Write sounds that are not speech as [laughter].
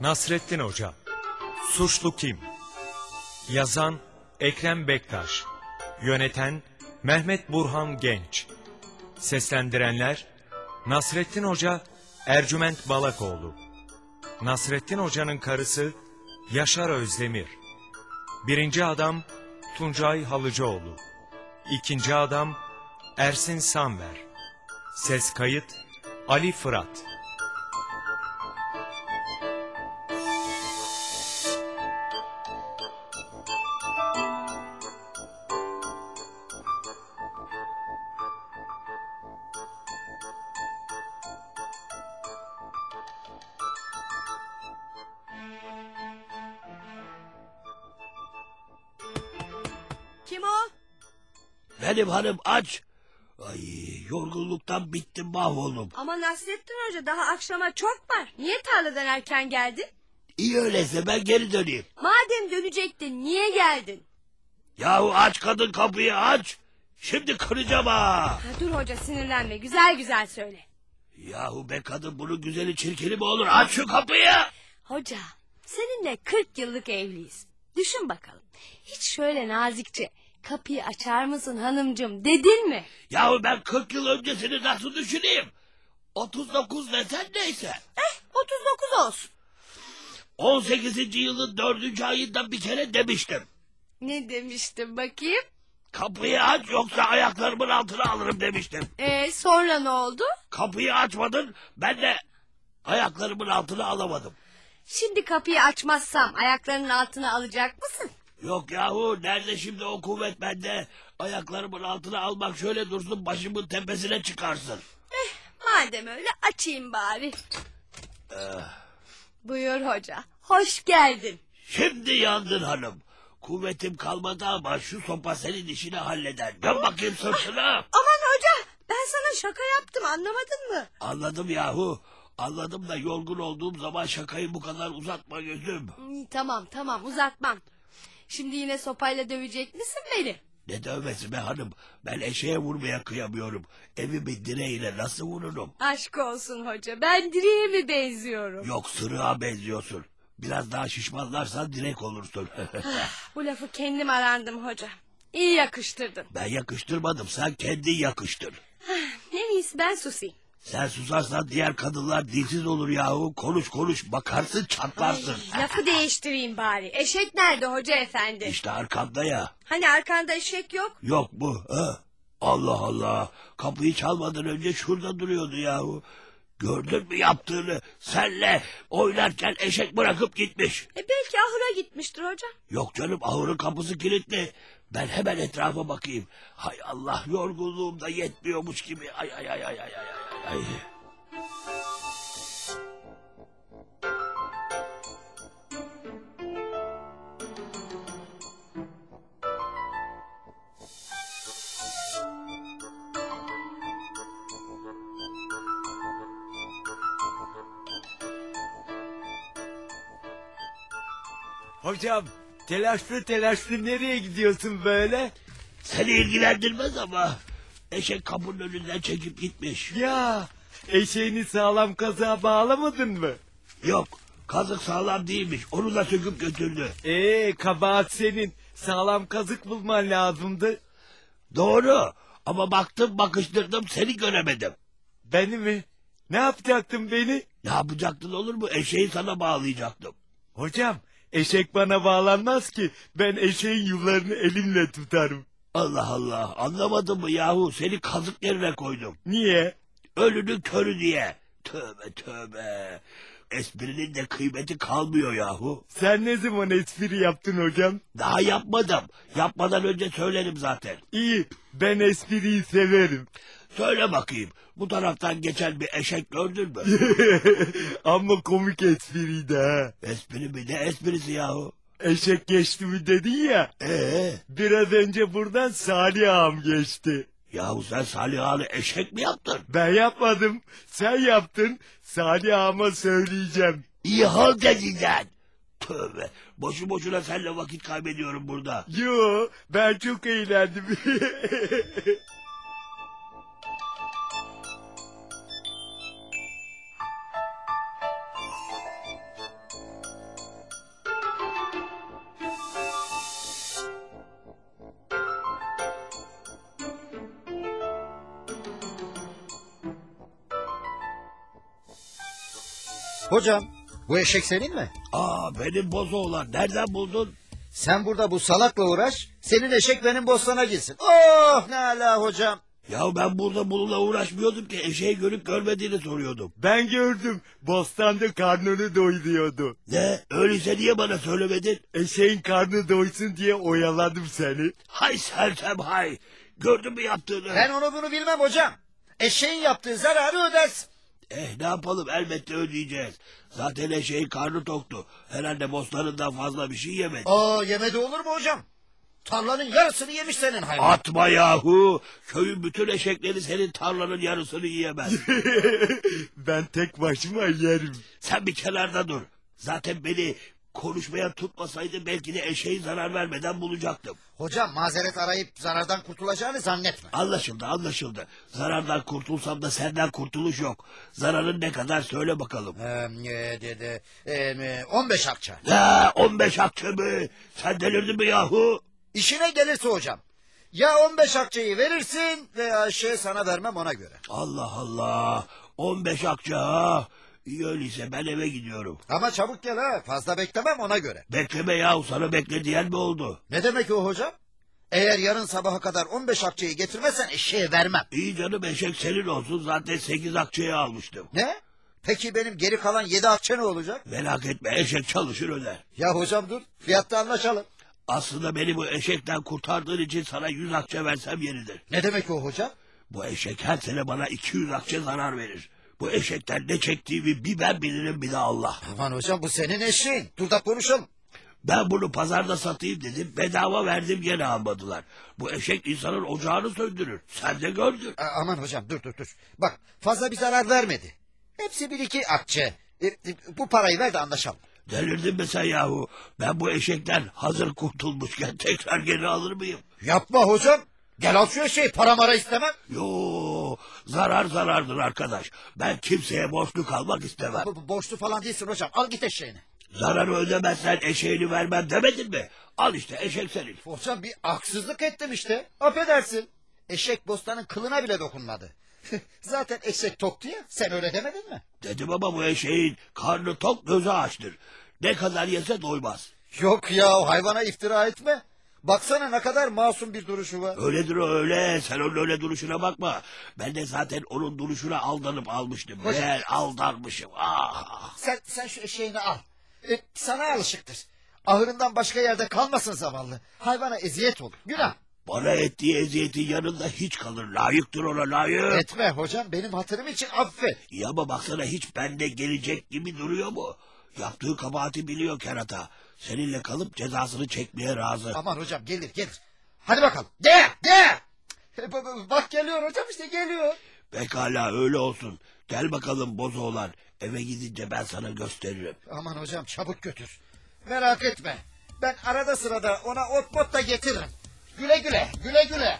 Nasrettin Hoca. Suçlu Kim? Yazan Ekrem Bektaş. Yöneten Mehmet Burhan Genç. Seslendirenler Nasrettin Hoca Ercüment Balakoğlu. Nasrettin Hoca'nın karısı Yaşar Özdemir. Birinci adam Tuncay Halıcıoğlu. İkinci adam Ersin Samver Ses kayıt Ali Fırat Benim hanım aç. Ay yorgunluktan bittim mahvoldum. Ama Nasrettin Hoca daha akşama çok var. Niye tarladan erken geldin? İyi öyleyse ben geri döneyim. Madem dönecektin niye geldin? Yahu aç kadın kapıyı aç. Şimdi kıracağım ha. Ha, dur hoca sinirlenme güzel güzel söyle. Yahu be kadın bunun güzeli çirkini mi olur? Aç şu kapıyı. Hoca seninle 40 yıllık evliyiz. Düşün bakalım. Hiç şöyle nazikçe kapıyı açar mısın hanımcığım dedin mi? Yahu ben 40 yıl öncesini nasıl düşüneyim? 39 desen neyse. Eh 39 olsun. 18. yılın 4. ayında bir kere demiştim. Ne demiştim bakayım? Kapıyı aç yoksa ayaklarımın altına alırım demiştim. Ee, sonra ne oldu? Kapıyı açmadın ben de ayaklarımın altına alamadım. Şimdi kapıyı açmazsam ayaklarının altına alacak mısın? Yok yahu nerede şimdi o kuvvet bende? Ayaklarımın altına almak şöyle dursun başımın tepesine çıkarsın. Madem öyle açayım bari. Buyur hoca. Hoş geldin. Şimdi yandın hanım. Kuvvetim kalmadı ama şu sopa senin işini halleder. Dön bakayım sırtına. Aman hoca ben sana şaka yaptım anlamadın mı? Anladım yahu. Anladım da yorgun olduğum zaman şakayı bu kadar uzatma gözüm. Hmm, tamam tamam uzatmam. Şimdi yine sopayla dövecek misin beni? Ne dövmesi be hanım. Ben eşeğe vurmaya kıyamıyorum. Evimin direğiyle nasıl vururum? Aşk olsun hoca ben direğe mi benziyorum? Yok sırığa benziyorsun. Biraz daha şişmanlarsan direk olursun. [laughs] Bu lafı kendim arandım hoca. İyi yakıştırdın. ben yakıştırmadım sen kendin yakıştır. En iyisi ben susayım. Sen susarsan diğer kadınlar dilsiz olur yahu. Konuş konuş bakarsın çatlarsın. Lafı değiştireyim bari. Eşek nerede hoca efendi? İşte arkanda ya. Hani arkanda eşek yok? Yok bu. Ha? Allah Allah. Kapıyı çalmadan önce şurada duruyordu yahu. Gördün mü yaptığını? Senle oynarken eşek bırakıp gitmiş. E belki ahıra gitmiştir hoca. Yok canım ahırın kapısı kilitli. Ben hemen etrafa bakayım. Hay Allah yorgunluğum da yetmiyormuş gibi. Ay ay ay ay ay ay ay. Hocam telaşlı telaşlı nereye gidiyorsun böyle? Seni ilgilendirmez ama eşek kapının önünden çekip gitmiş. Ya eşeğini sağlam kazığa bağlamadın mı? Yok kazık sağlam değilmiş. Onu da söküp götürdü. Ee kabahat senin. Sağlam kazık bulman lazımdı. Doğru ama baktım bakıştırdım seni göremedim. Beni mi? Ne yapacaktın beni? Ne yapacaktın olur mu? Eşeği sana bağlayacaktım. Hocam eşek bana bağlanmaz ki. Ben eşeğin yullarını elimle tutarım. Allah Allah anlamadın mı yahu? Seni kazık yerine koydum. Niye? Ölünün körü diye. Tövbe tövbe. Esprinin de kıymeti kalmıyor yahu. Sen ne zaman espri yaptın hocam? Daha yapmadım. Yapmadan önce söylerim zaten. İyi ben espriyi severim. Söyle bakayım. Bu taraftan geçen bir eşek gördün mü? [laughs] Ama komik espriydi ha. Espri mi ne esprisi yahu? Eşek geçti mi dedin ya. Ee, Biraz önce buradan Salih ağam geçti. yahu sen Salih Ağa'nı eşek mi yaptın? Ben yapmadım. Sen yaptın. Salih ağama söyleyeceğim. İyi halt edeceksin. Tövbe. Boşu boşuna seninle vakit kaybediyorum burada. Yo ben çok eğlendim. [laughs] Hocam bu eşek senin mi? Aa benim bozu olan nereden buldun? Sen burada bu salakla uğraş. Senin eşek benim bostana gitsin. Oh ne ala hocam. Ya ben burada bununla uğraşmıyordum ki eşeği görüp görmediğini soruyordum. Ben gördüm. Bostanda karnını doyuruyordu. Ne? Öyleyse niye bana söylemedin? Eşeğin karnı doysun diye oyaladım seni. Hay sersem hay. Gördün mü yaptığını? Ben onu bunu bilmem hocam. Eşeğin yaptığı zararı ödersin. Eh ne yapalım elbette ödeyeceğiz. Zaten eşeğin karnı toktu. Herhalde bostanından fazla bir şey yemedi. Aa yemedi olur mu hocam? Tarlanın yarısını yemiş senin hayvan. Atma yahu. Köyün bütün eşekleri senin tarlanın yarısını yiyemez. [laughs] ben tek başıma yerim. Sen bir kenarda dur. Zaten beni konuşmaya tutmasaydı belki de eşeği zarar vermeden bulacaktım. Hocam mazeret arayıp zarardan kurtulacağını zannetme. Anlaşıldı anlaşıldı. Zarardan kurtulsam da senden kurtuluş yok. Zararın ne kadar söyle bakalım. Ee, e, dedi, e, 15 akça. Ya 15 akçe mi? Sen delirdin mi yahu? İşine gelirse hocam. Ya 15 akçayı verirsin veya şey sana vermem ona göre. Allah Allah. 15 akçe ha. İyi öyleyse ben eve gidiyorum. Ama çabuk gel ha fazla beklemem ona göre. Bekleme yahu sana bekle diyen mi oldu? Ne demek o hocam? Eğer yarın sabaha kadar 15 akçayı getirmezsen eşeğe vermem. İyi canım eşek senin olsun zaten 8 akçeye almıştım. Ne? Peki benim geri kalan 7 akça ne olacak? Merak etme eşek çalışır öder. Ya hocam dur fiyatta anlaşalım. Aslında beni bu eşekten kurtardığın için sana 100 akçe versem yeridir. Ne demek o hocam? Bu eşek her sene bana 200 akçe zarar verir. Bu eşekten ne çektiğimi bir ben bilirim bir de Allah. Aman hocam bu senin eşeğin. Dur da konuşalım. Ben bunu pazarda satayım dedim bedava verdim gene almadılar. Bu eşek insanın ocağını söndürür. Sen de gördün. A- aman hocam dur dur dur. Bak fazla bir zarar vermedi. Hepsi bir iki akçe. E, e, bu parayı ver de anlaşalım. Delirdin mi sen yahu? Ben bu eşekten hazır kurtulmuşken [laughs] tekrar geri alır mıyım? Yapma hocam. Gel al şu eşeği para mara istemem. Yo zarar zarardır arkadaş. Ben kimseye borçlu kalmak istemem. Bu- bu Borçlu falan değilsin hocam. Al git eşeğini. Zararı ödemezsen eşeğini vermem demedin mi? Al işte eşek senin. Hocam bir haksızlık ettim işte. Affedersin. Eşek bostanın kılına bile dokunmadı. [laughs] Zaten eşek toktu ya. Sen öyle demedin mi? Dedim ama bu eşeğin karnı tok gözü açtır. Ne kadar yese doymaz. Yok ya hayvana iftira etme. Baksana ne kadar masum bir duruşu var. Öyledir o öyle. Sen onun öyle duruşuna bakma. Ben de zaten onun duruşuna aldanıp almıştım. Hocam- Ben aldanmışım. Ah. Sen, sen şu eşeğini al. E, sana alışıktır. Ahırından başka yerde kalmasın zavallı. Hayvana eziyet olur. Günah. Bana ettiği eziyetin yanında hiç kalır. Layıktır ona layık. Etme hocam benim hatırım için affet. İyi ama baksana hiç bende gelecek gibi duruyor mu? Yaptığı kabahati biliyor kerata. Seninle kalıp cezasını çekmeye razı. Aman hocam gelir gelir. Hadi bakalım. De de. [laughs] Bak geliyor hocam işte geliyor. Pekala öyle olsun. Gel bakalım bozu olan. Eve gidince ben sana gösteririm. Aman hocam çabuk götür. Merak etme. Ben arada sırada ona ot bot da getiririm. Güle güle güle güle.